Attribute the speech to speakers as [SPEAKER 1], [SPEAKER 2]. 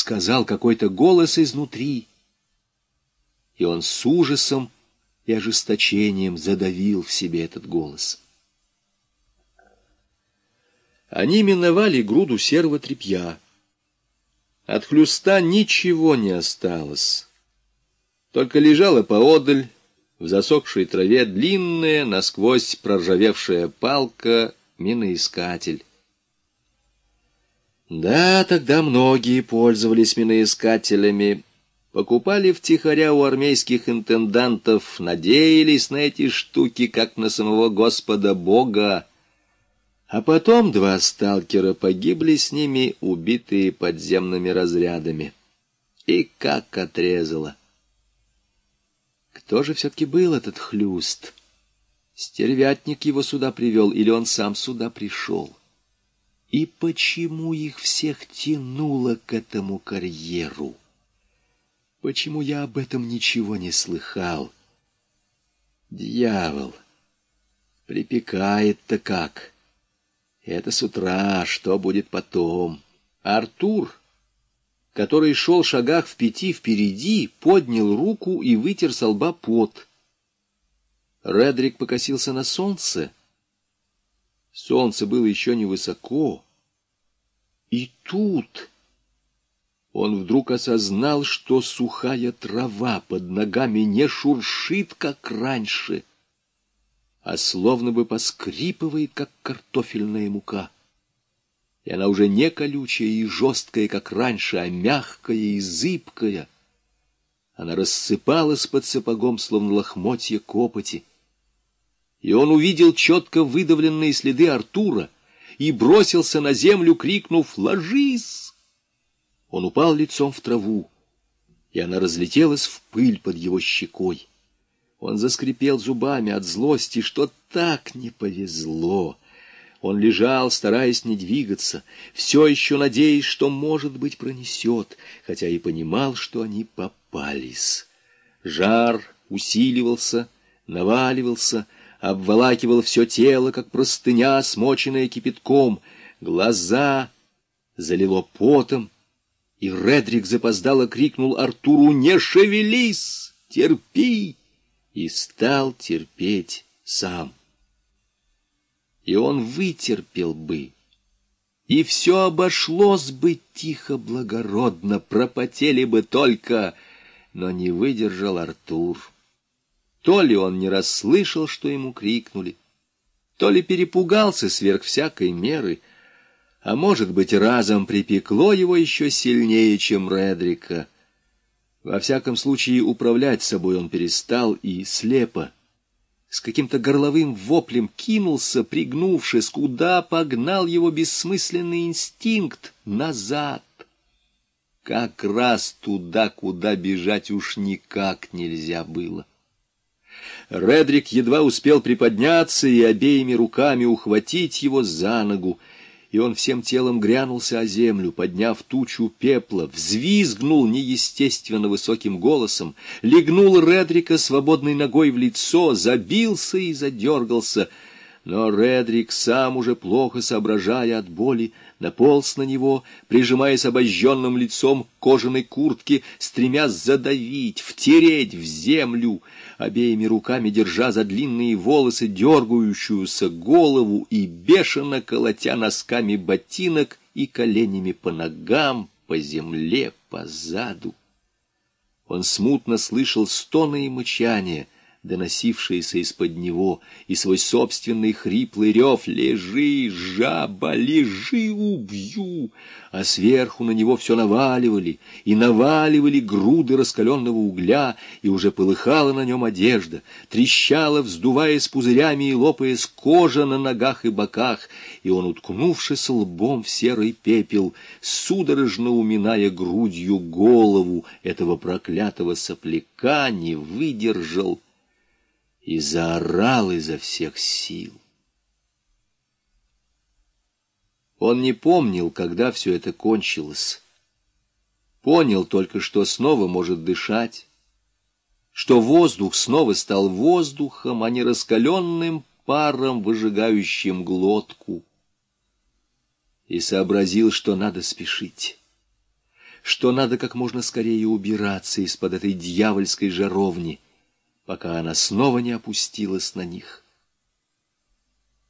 [SPEAKER 1] сказал какой-то голос изнутри. И он с ужасом и ожесточением задавил в себе этот голос. Они миновали груду серого тряпья. От хлюста ничего не осталось. Только лежала поодаль, в засохшей траве, длинная, насквозь проржавевшая палка, миноискатель. Да, тогда многие пользовались миноискателями, покупали втихаря у армейских интендантов, надеялись на эти штуки, как на самого Господа Бога, а потом два сталкера погибли с ними, убитые подземными разрядами. И как отрезало! Кто же все-таки был этот хлюст? Стервятник его сюда привел, или он сам сюда пришел? И почему их всех тянуло к этому карьеру? Почему я об этом ничего не слыхал? Дьявол! Припекает-то как! Это с утра, что будет потом? Артур, который шел шагах в пяти впереди, поднял руку и вытер со лба пот. Редрик покосился на солнце. Солнце было еще невысоко. И тут он вдруг осознал, что сухая трава под ногами не шуршит, как раньше — а словно бы поскрипывает, как картофельная мука. И она уже не колючая и жесткая, как раньше, а мягкая и зыбкая. Она рассыпалась под сапогом, словно лохмотья копоти. И он увидел четко выдавленные следы Артура и бросился на землю, крикнув «Ложись!». Он упал лицом в траву, и она разлетелась в пыль под его щекой. Он заскрипел зубами от злости, что так не повезло. Он лежал, стараясь не двигаться, все еще надеясь, что, может быть, пронесет, хотя и понимал, что они попались. Жар усиливался, наваливался, обволакивал все тело, как простыня, смоченная кипятком. Глаза залило потом, и Редрик запоздало крикнул Артуру «Не шевелись! Терпи!» и стал терпеть сам. И он вытерпел бы, и все обошлось бы тихо, благородно, пропотели бы только, но не выдержал Артур. То ли он не расслышал, что ему крикнули, то ли перепугался сверх всякой меры, а может быть, разом припекло его еще сильнее, чем Редрика — во всяком случае, управлять собой он перестал и слепо, с каким-то горловым воплем кинулся, пригнувшись, куда погнал его бессмысленный инстинкт назад. Как раз туда, куда бежать уж никак нельзя было. Редрик едва успел приподняться и обеими руками ухватить его за ногу, и он всем телом грянулся о землю, подняв тучу пепла, взвизгнул неестественно высоким голосом, легнул Редрика свободной ногой в лицо, забился и задергался. Но Редрик, сам уже плохо соображая от боли, наполз на него, прижимаясь обожженным лицом к кожаной куртке, стремясь задавить, втереть в землю, обеими руками держа за длинные волосы дергающуюся голову и бешено колотя носками ботинок и коленями по ногам, по земле, по заду. Он смутно слышал стоны и мычания — доносившееся из-под него, и свой собственный хриплый рев «Лежи, жаба, лежи, убью!» А сверху на него все наваливали, и наваливали груды раскаленного угля, и уже полыхала на нем одежда, трещала, вздуваясь пузырями и лопаясь кожа на ногах и боках, и он, уткнувшись лбом в серый пепел, судорожно уминая грудью голову этого проклятого сопляка, не выдержал и заорал изо всех сил. Он не помнил, когда все это кончилось. Понял только, что снова может дышать, что воздух снова стал воздухом, а не раскаленным паром, выжигающим глотку. И сообразил, что надо спешить. что надо как можно скорее убираться из-под этой дьявольской жаровни, пока она снова не опустилась на них.